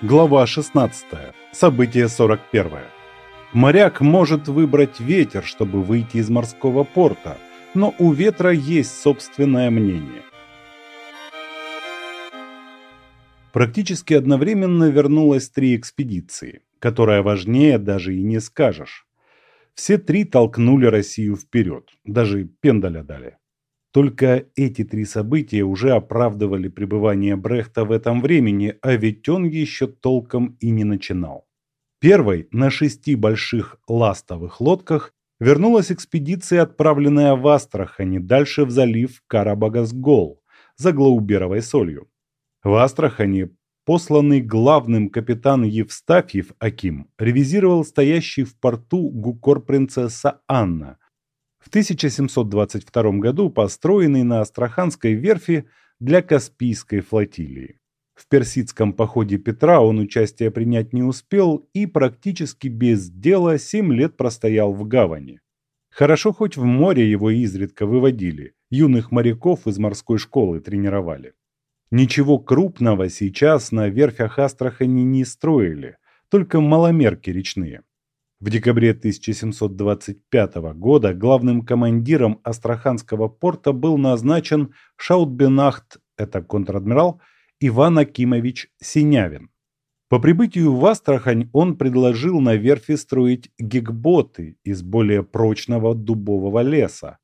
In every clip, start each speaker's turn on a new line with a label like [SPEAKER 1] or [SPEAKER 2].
[SPEAKER 1] Глава 16. Событие 41. Моряк может выбрать ветер, чтобы выйти из морского порта, но у ветра есть собственное мнение. Практически одновременно вернулось три экспедиции, которая важнее даже и не скажешь. Все три толкнули Россию вперед, даже пендаля дали. Только эти три события уже оправдывали пребывание Брехта в этом времени, а ведь он еще толком и не начинал. Первой на шести больших ластовых лодках вернулась экспедиция, отправленная в Астрахани, дальше в залив Карабагасгол за Глауберовой солью. В Астрахани посланный главным капитан Евстафьев Аким ревизировал стоящий в порту гукор-принцесса Анна – в 1722 году построенный на Астраханской верфи для Каспийской флотилии. В персидском походе Петра он участие принять не успел и практически без дела 7 лет простоял в гавани. Хорошо хоть в море его изредка выводили, юных моряков из морской школы тренировали. Ничего крупного сейчас на верфях Астрахани не строили, только маломерки речные. В декабре 1725 года главным командиром Астраханского порта был назначен Шаутбенахт, это контр-адмирал, Иван Акимович Синявин. По прибытию в Астрахань он предложил на верфи строить гигботы из более прочного дубового леса,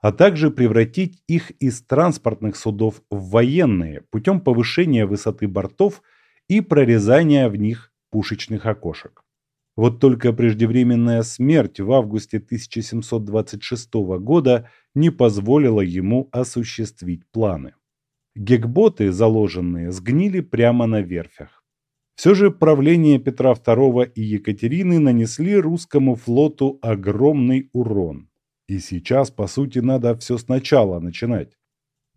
[SPEAKER 1] а также превратить их из транспортных судов в военные путем повышения высоты бортов и прорезания в них пушечных окошек. Вот только преждевременная смерть в августе 1726 года не позволила ему осуществить планы. Гекботы, заложенные, сгнили прямо на верфях. Все же правление Петра II и Екатерины нанесли русскому флоту огромный урон. И сейчас, по сути, надо все сначала начинать.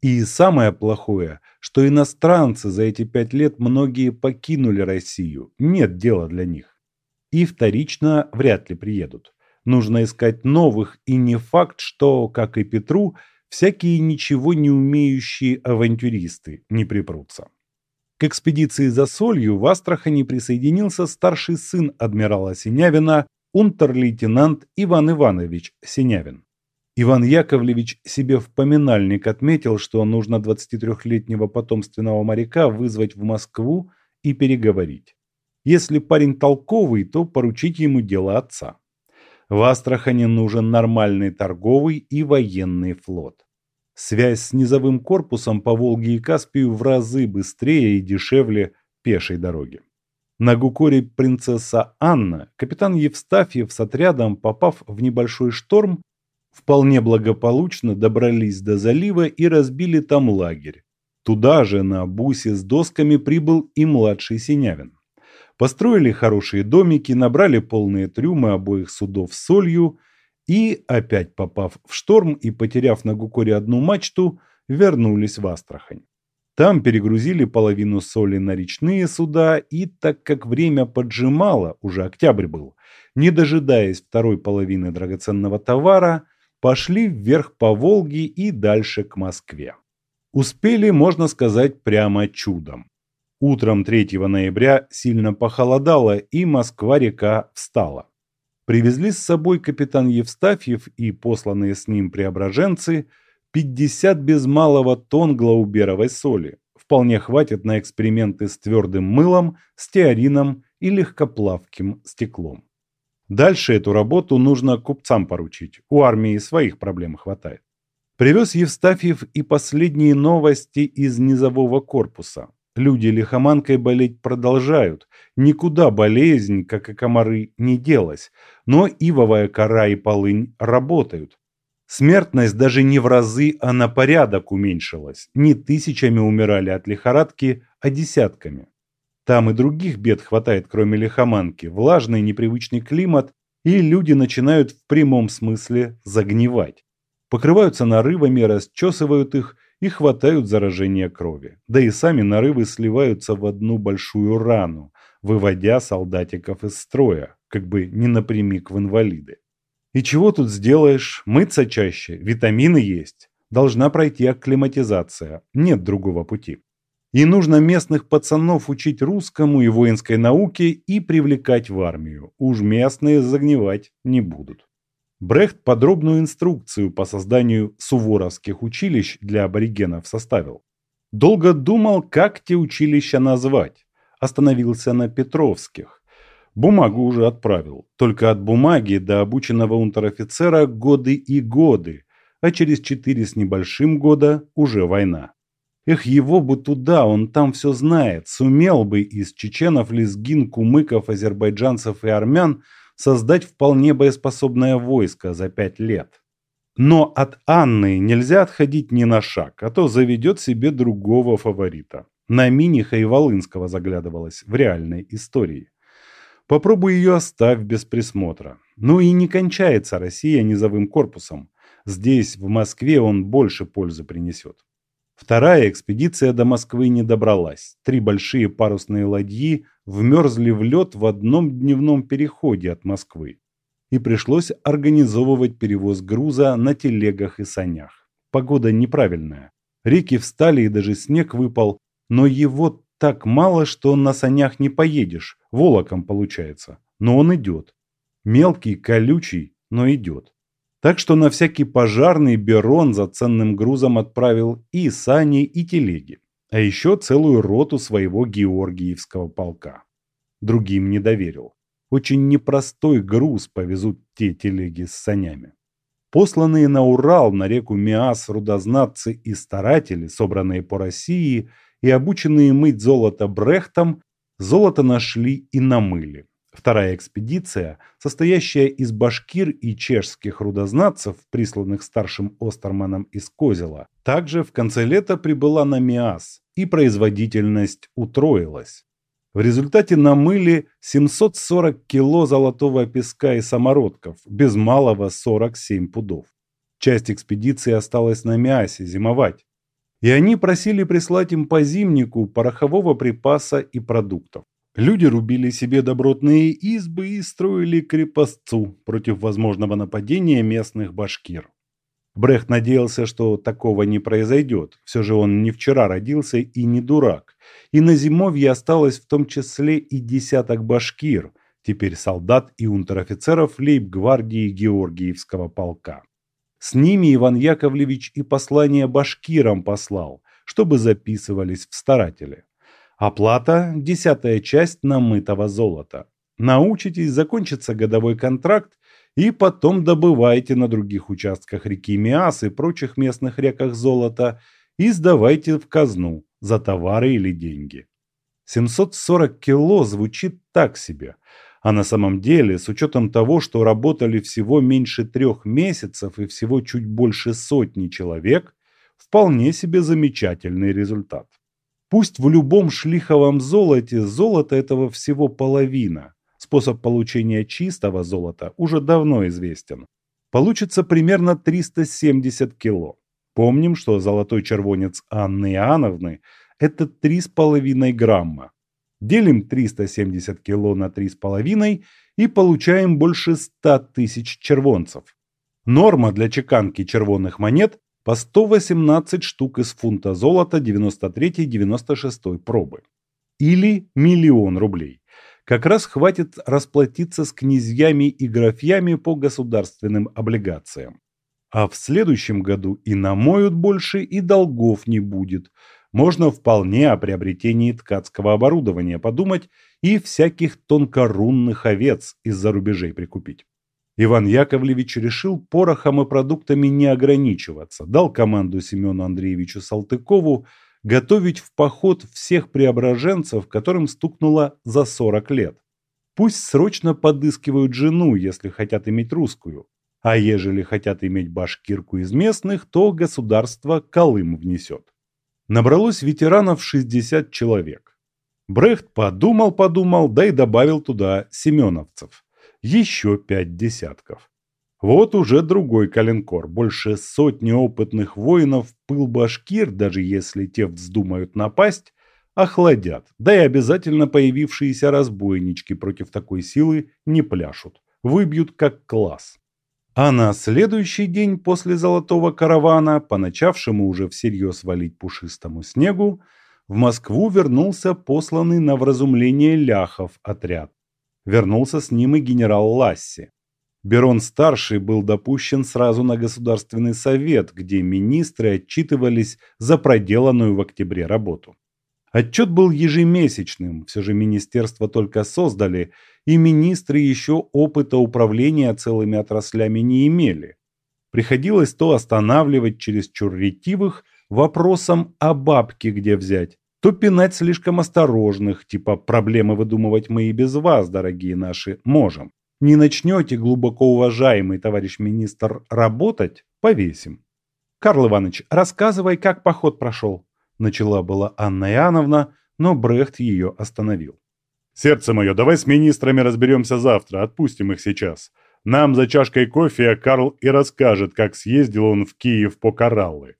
[SPEAKER 1] И самое плохое, что иностранцы за эти пять лет многие покинули Россию, нет дела для них и вторично вряд ли приедут. Нужно искать новых, и не факт, что, как и Петру, всякие ничего не умеющие авантюристы не припрутся. К экспедиции за солью в Астрахани присоединился старший сын адмирала Синявина, унтер-лейтенант Иван Иванович Синявин. Иван Яковлевич себе в поминальник отметил, что нужно 23-летнего потомственного моряка вызвать в Москву и переговорить. Если парень толковый, то поручить ему дело отца. В Астрахани нужен нормальный торговый и военный флот. Связь с низовым корпусом по Волге и Каспию в разы быстрее и дешевле пешей дороги. На Гукоре принцесса Анна, капитан Евстафьев с отрядом, попав в небольшой шторм, вполне благополучно добрались до залива и разбили там лагерь. Туда же на бусе с досками прибыл и младший Синявин. Построили хорошие домики, набрали полные трюмы обоих судов солью и, опять попав в шторм и потеряв на Гукоре одну мачту, вернулись в Астрахань. Там перегрузили половину соли на речные суда и, так как время поджимало, уже октябрь был, не дожидаясь второй половины драгоценного товара, пошли вверх по Волге и дальше к Москве. Успели, можно сказать, прямо чудом. Утром 3 ноября сильно похолодало, и Москва-река встала. Привезли с собой капитан Евстафьев и посланные с ним преображенцы 50 без малого тонн глауберовой соли. Вполне хватит на эксперименты с твердым мылом, стеарином и легкоплавким стеклом. Дальше эту работу нужно купцам поручить, у армии своих проблем хватает. Привез Евстафьев и последние новости из низового корпуса. Люди лихоманкой болеть продолжают. Никуда болезнь, как и комары, не делась. Но ивовая кора и полынь работают. Смертность даже не в разы, а на порядок уменьшилась. Не тысячами умирали от лихорадки, а десятками. Там и других бед хватает, кроме лихоманки. Влажный непривычный климат, и люди начинают в прямом смысле загнивать. Покрываются нарывами, расчесывают их – и хватают заражения крови. Да и сами нарывы сливаются в одну большую рану, выводя солдатиков из строя, как бы не напрямик в инвалиды. И чего тут сделаешь? Мыться чаще, витамины есть. Должна пройти акклиматизация, нет другого пути. И нужно местных пацанов учить русскому и воинской науке и привлекать в армию. Уж местные загнивать не будут. Брехт подробную инструкцию по созданию суворовских училищ для аборигенов составил. Долго думал, как те училища назвать. Остановился на Петровских. Бумагу уже отправил. Только от бумаги до обученного унтер-офицера годы и годы, а через четыре с небольшим года уже война. Эх, его бы туда, он там все знает, сумел бы из чеченов, лезгин, кумыков, азербайджанцев и армян создать вполне боеспособное войско за пять лет. Но от Анны нельзя отходить ни на шаг, а то заведет себе другого фаворита. На Миниха и Волынского заглядывалась в реальной истории. Попробуй ее оставь без присмотра. Ну и не кончается Россия низовым корпусом. Здесь, в Москве, он больше пользы принесет. Вторая экспедиция до Москвы не добралась. Три большие парусные ладьи вмерзли в лед в одном дневном переходе от Москвы. И пришлось организовывать перевоз груза на телегах и санях. Погода неправильная. Реки встали и даже снег выпал, но его так мало, что на санях не поедешь, волоком получается. Но он идет. Мелкий, колючий, но идет. Так что на всякий пожарный Берон за ценным грузом отправил и сани, и телеги. А еще целую роту своего Георгиевского полка. Другим не доверил. Очень непростой груз повезут те телеги с санями. Посланные на Урал, на реку Миас, рудознатцы и старатели, собранные по России и обученные мыть золото Брехтом, золото нашли и намыли. Вторая экспедиция, состоящая из башкир и чешских рудознатцев, присланных старшим Остерманом из Козела, также в конце лета прибыла на Миас, и производительность утроилась. В результате намыли 740 кило золотого песка и самородков, без малого 47 пудов. Часть экспедиции осталась на Миасе зимовать. И они просили прислать им по зимнику порохового припаса и продуктов. Люди рубили себе добротные избы и строили крепостцу против возможного нападения местных башкир. Брехт надеялся, что такого не произойдет. Все же он не вчера родился и не дурак. И на зимовье осталось в том числе и десяток башкир, теперь солдат и унтер-офицеров лейб-гвардии Георгиевского полка. С ними Иван Яковлевич и послание башкирам послал, чтобы записывались в старатели. Оплата – десятая часть намытого золота. Научитесь, закончится годовой контракт, и потом добывайте на других участках реки Миас и прочих местных реках золото и сдавайте в казну за товары или деньги. 740 кило звучит так себе, а на самом деле, с учетом того, что работали всего меньше трех месяцев и всего чуть больше сотни человек, вполне себе замечательный результат. Пусть в любом шлиховом золоте золото этого всего половина. Способ получения чистого золота уже давно известен. Получится примерно 370 кило. Помним, что золотой червонец Анны Иоанновны – это 3,5 грамма. Делим 370 кило на 3,5 и получаем больше 100 тысяч червонцев. Норма для чеканки червонных монет по 118 штук из фунта золота 93-96 пробы. Или миллион рублей. Как раз хватит расплатиться с князьями и графьями по государственным облигациям. А в следующем году и намоют больше, и долгов не будет. Можно вполне о приобретении ткацкого оборудования подумать и всяких тонкорунных овец из-за рубежей прикупить. Иван Яковлевич решил порохом и продуктами не ограничиваться, дал команду Семену Андреевичу Салтыкову готовить в поход всех преображенцев, которым стукнуло за 40 лет. Пусть срочно подыскивают жену, если хотят иметь русскую, а ежели хотят иметь башкирку из местных, то государство Колым внесет. Набралось ветеранов 60 человек. Брехт подумал-подумал, да и добавил туда семеновцев еще пять десятков. Вот уже другой калинкор, больше сотни опытных воинов, пыл башкир, даже если те вздумают напасть, охладят, да и обязательно появившиеся разбойнички против такой силы не пляшут, выбьют как класс. А на следующий день после золотого каравана, по начавшему уже всерьез валить пушистому снегу, В Москву вернулся посланный на вразумление Ляхов отряд. Вернулся с ним и генерал Ласси. Берон-старший был допущен сразу на Государственный совет, где министры отчитывались за проделанную в октябре работу. Отчет был ежемесячным, все же министерство только создали, и министры еще опыта управления целыми отраслями не имели. Приходилось то останавливать чересчур ретивых вопросом о бабке где взять, то пинать слишком осторожных, типа проблемы выдумывать мы и без вас, дорогие наши, можем. Не начнете, глубоко уважаемый товарищ министр, работать – повесим. Карл Иванович, рассказывай, как поход прошел. Начала была Анна Иоанновна, но Брехт ее остановил.
[SPEAKER 2] «Сердце мое, давай с министрами разберемся завтра, отпустим их сейчас. Нам за чашкой кофе Карл и расскажет, как съездил он в Киев по кораллы».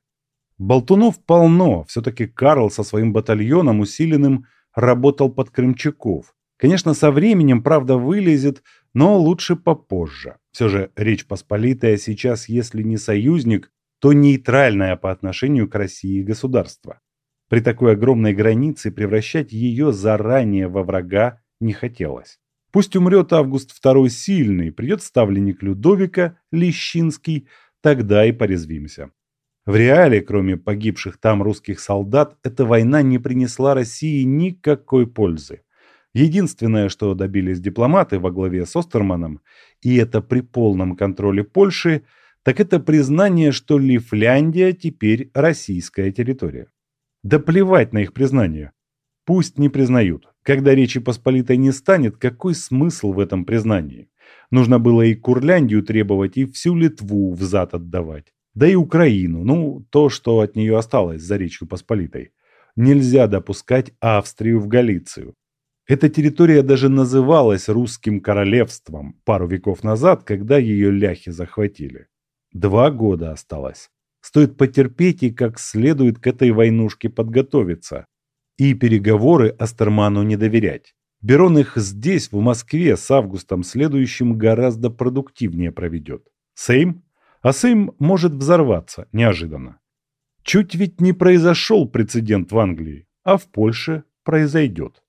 [SPEAKER 1] Болтунов полно, все-таки Карл со своим батальоном усиленным работал под Крымчаков. Конечно, со временем, правда, вылезет, но лучше попозже. Все же Речь Посполитая сейчас, если не союзник, то нейтральное по отношению к России государство. При такой огромной границе превращать ее заранее во врага не хотелось. Пусть умрет Август II сильный, придет ставленник Людовика, Лещинский, тогда и порезвимся. В реале, кроме погибших там русских солдат, эта война не принесла России никакой пользы. Единственное, что добились дипломаты во главе с Остерманом, и это при полном контроле Польши, так это признание, что Лифляндия теперь российская территория. Да плевать на их признание. Пусть не признают. Когда Речи Посполитой не станет, какой смысл в этом признании? Нужно было и Курляндию требовать, и всю Литву взад отдавать. Да и Украину, ну, то, что от нее осталось за Речью Посполитой. Нельзя допускать Австрию в Галицию. Эта территория даже называлась русским королевством пару веков назад, когда ее ляхи захватили. Два года осталось. Стоит потерпеть и как следует к этой войнушке подготовиться. И переговоры Астерману не доверять. Берон их здесь, в Москве, с августом следующим гораздо продуктивнее проведет. Сейм? А Сейм может взорваться неожиданно. Чуть ведь не произошел прецедент в Англии, а в Польше произойдет.